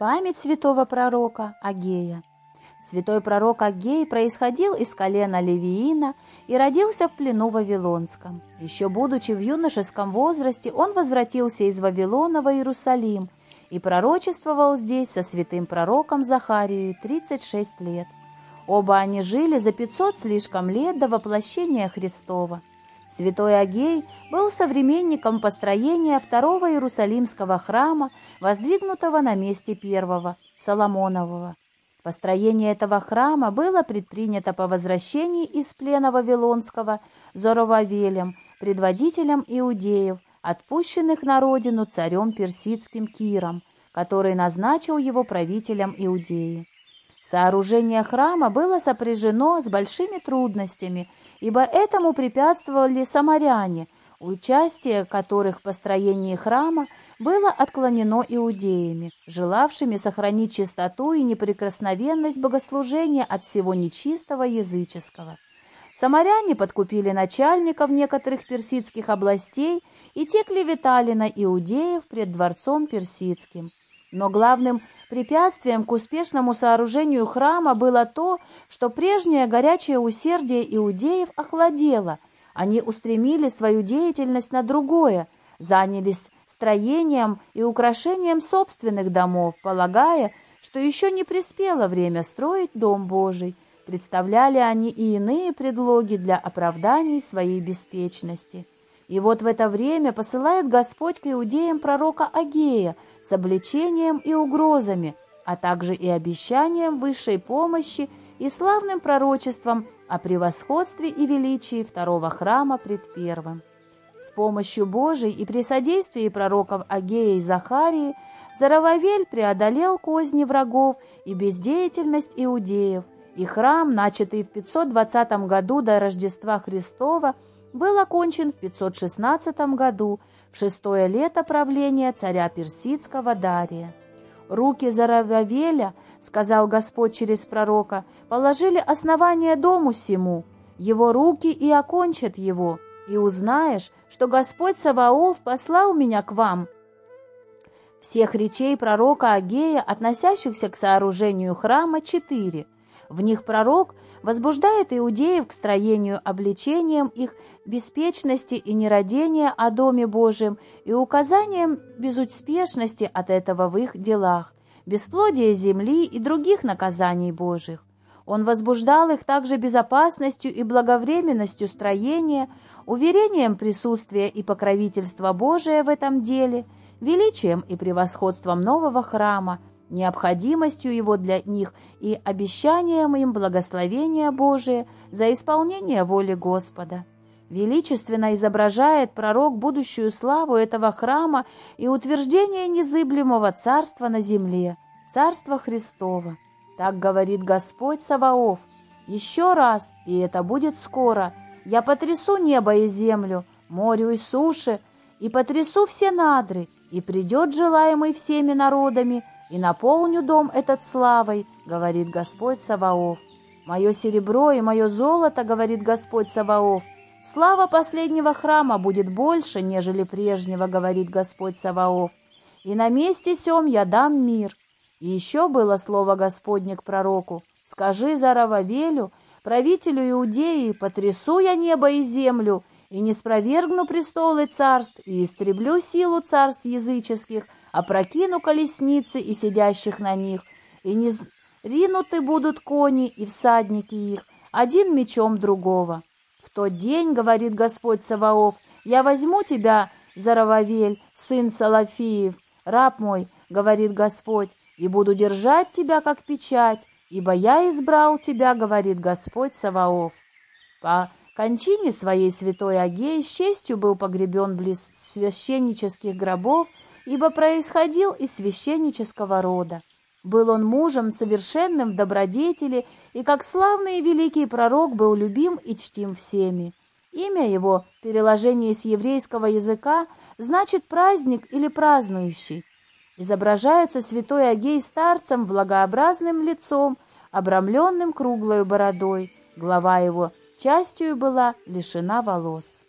Память святого пророка Агея. Святой пророк Агей происходил из колена Левиина и родился в плену Вавилонском. Еще будучи в юношеском возрасте, он возвратился из Вавилона в Иерусалим и пророчествовал здесь со святым пророком Захарией 36 лет. Оба они жили за 500 слишком лет до воплощения Христова. Святой Агей был современником построения второго Иерусалимского храма, воздвигнутого на месте первого, Соломонового. Построение этого храма было предпринято по возвращении из плена Вавилонского Зоровавелем, предводителем иудеев, отпущенных на родину царем персидским Киром, который назначил его правителем Иудеи. Сооружение храма было сопряжено с большими трудностями, ибо этому препятствовали самаряне, участие которых в построении храма было отклонено иудеями, желавшими сохранить чистоту и неприкосновенность богослужения от всего нечистого языческого. Самаряне подкупили начальников некоторых персидских областей, и те клеветали на иудеев пред дворцом персидским. Но главным препятствием к успешному сооружению храма было то, что прежнее горячее усердие иудеев охладело. Они устремили свою деятельность на другое, занялись строением и украшением собственных домов, полагая, что еще не приспело время строить Дом Божий. Представляли они и иные предлоги для оправданий своей беспечности. И вот в это время посылает Господь к иудеям пророка Агея с обличением и угрозами, а также и обещанием высшей помощи и славным пророчеством о превосходстве и величии второго храма пред первым. С помощью Божией и при содействии пророков Агея и Захарии Зарававель преодолел козни врагов и бездеятельность иудеев, и храм, начатый в 520 году до Рождества Христова, был окончен в 516 году, в шестое лето правления царя персидского Дария. «Руки Зарававеля, — сказал Господь через пророка, — положили основание дому сему, его руки и окончат его, и узнаешь, что Господь Саваоф послал меня к вам». Всех речей пророка Агея, относящихся к сооружению храма, четыре. В них пророк возбуждает иудеев к строению обличением их беспечности и нерадения о Доме Божьем и указанием безуспешности от этого в их делах, бесплодия земли и других наказаний Божьих. Он возбуждал их также безопасностью и благовременностью строения, уверением присутствия и покровительства Божия в этом деле, величием и превосходством нового храма, необходимостью его для них и обещанием им благословения Божие за исполнение воли Господа. Величественно изображает пророк будущую славу этого храма и утверждение незыблемого царства на земле, царства Христова. Так говорит Господь Саваоф. Еще раз, и это будет скоро, я потрясу небо и землю, морю и суши, и потрясу все надры, и придет желаемый всеми народами, и наполню дом этот славой, говорит Господь Саваоф. Мое серебро и мое золото, говорит Господь Саваоф. Слава последнего храма будет больше, нежели прежнего, говорит Господь Саваоф. И на месте сем я дам мир. И еще было слово Господне к пророку. Скажи Зарававелю, правителю Иудеи, потрясу я небо и землю, и не спровергну престолы царств, и истреблю силу царств языческих, опрокину колесницы и сидящих на них, и не ринуты будут кони и всадники их, один мечом другого. В тот день, говорит Господь Саваоф, я возьму тебя, Зарававель, сын Салафиев, раб мой, говорит Господь, и буду держать тебя, как печать, ибо я избрал тебя, говорит Господь Саваоф. По кончине своей святой Агей с честью был погребен близ священнических гробов, ибо происходил из священнического рода. Был он мужем совершенным в добродетели, и как славный и великий пророк был любим и чтим всеми. Имя его, переложение с еврейского языка, значит «праздник» или «празднующий». Изображается святой Агей старцем, благообразным лицом, обрамленным круглой бородой. Глава его частью была лишена волос.